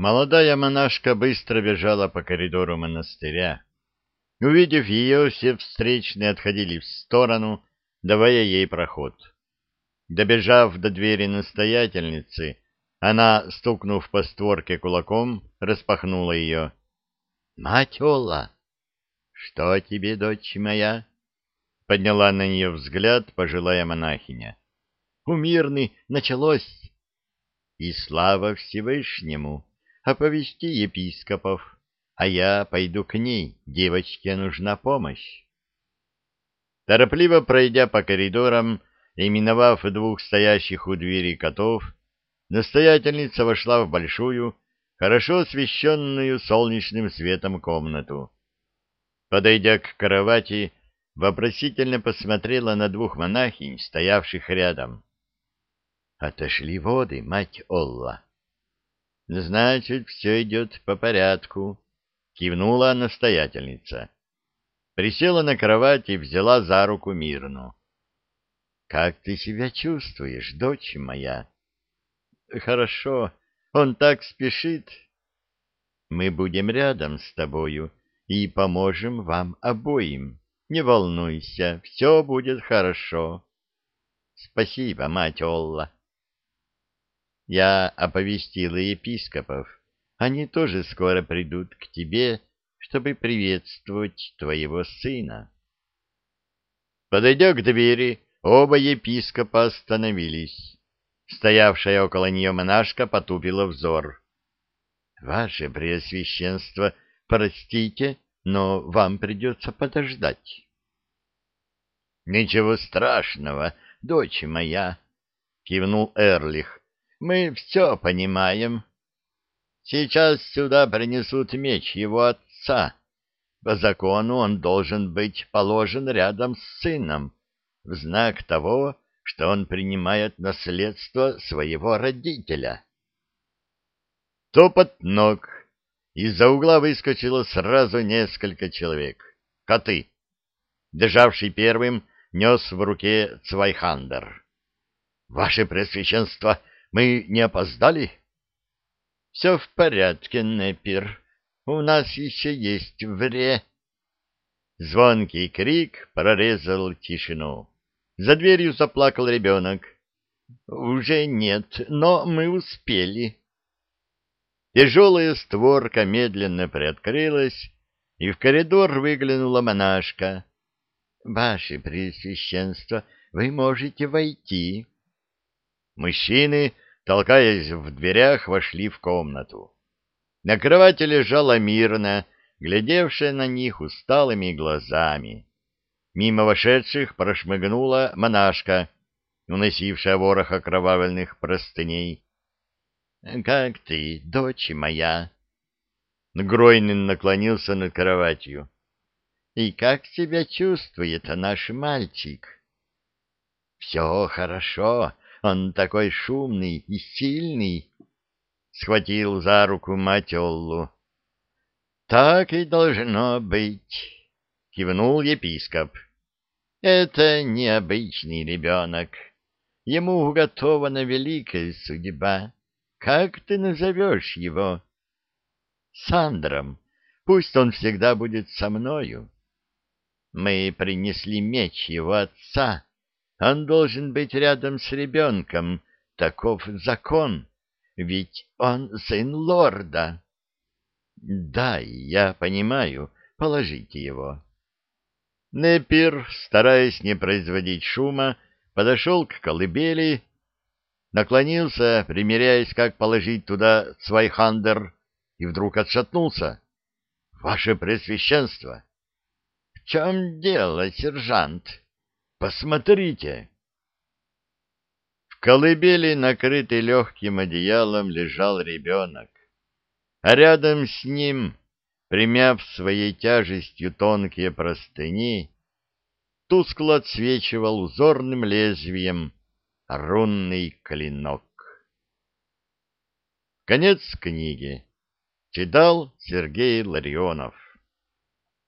Молодая монашка быстро бежала по коридору монастыря. Увидев ее, все встречные отходили в сторону, давая ей проход. Добежав до двери настоятельницы, она, стукнув по створке кулаком, распахнула ее. — Мать Олла! — Что тебе, дочь моя? — подняла на нее взгляд пожилая монахиня. — У мирны началось. — И слава Всевышнему! Оповести епископов а я пойду к ней, девочке нужна помощь. Торопливо пройдя по коридорам и миновав двух стоящих у двери котов, настоятельница вошла в большую, хорошо освещенную солнечным светом комнату. Подойдя к кровати, вопросительно посмотрела на двух монахинь, стоявших рядом. Отошли воды, мать Олла. Значит, все идет по порядку, кивнула настоятельница. Присела на кровать и взяла за руку Мирну. — Как ты себя чувствуешь, дочь моя? — Хорошо, он так спешит. Мы будем рядом с тобою и поможем вам обоим. Не волнуйся, все будет хорошо. Спасибо, мать Олла. Я оповестила епископов они тоже скоро придут к тебе, чтобы приветствовать твоего сына. Подойдя к двери, оба епископа остановились. Стоявшая около нее монашка потупила взор. — Ваше Преосвященство, простите, но вам придется подождать. — Ничего страшного, дочь моя, — кивнул Эрлих. — Мы все понимаем. — Сейчас сюда принесут меч его отца. По закону он должен быть положен рядом с сыном, в знак того, что он принимает наследство своего родителя. Топот ног. Из-за угла выскочило сразу несколько человек. Коты. Державшийся первым, нес в руке Цвайхандер. — Ваше Преосвященство, мы не опоздали? —— Все в порядке, Непир. У нас еще есть время. Звонкий крик прорезал тишину. За дверью заплакал ребенок. — Уже нет, но мы успели. Тяжелая створка медленно приоткрылась, и в коридор выглянула монашка. — Ваше Преосвященство, вы можете войти. Мужчины толкаясь в дверях, вошли в комнату. На кровати лежала мирно, глядевшая на них усталыми глазами. Мимо вошедших прошмыгнула монашка, уносившая ворох окровавленных простыней. — Как ты, дочь моя? Гройнин наклонился над кроватью. — И как себя чувствует наш мальчик? — Все хорошо, он такой шумный и сильный. Схватил за руку мать Оллу. Так и должно быть, кивнул епископ. Это необычный ребенок. Ему уготована великая судьба. Как ты назовешь его? Сандром. Пусть он всегда будет со мною. Мы принесли меч его отца он должен быть рядом с ребенком. Таков закон. Ведь он сын лорда. Да, я понимаю. Положите его. Непир, стараясь не производить шума, подошел к колыбели, наклонился, примеряясь, как положить туда цвайхандер, и вдруг отшатнулся. — Ваше Преосвященство! — В чем дело, сержант? Посмотрите!» В колыбели, накрытый легким одеялом, лежал ребенок, а рядом с ним, примяв своей тяжестью тонкие простыни, тускло отсвечивал узорным лезвием рунный клинок. Конец книги. Читал Сергей Ларионов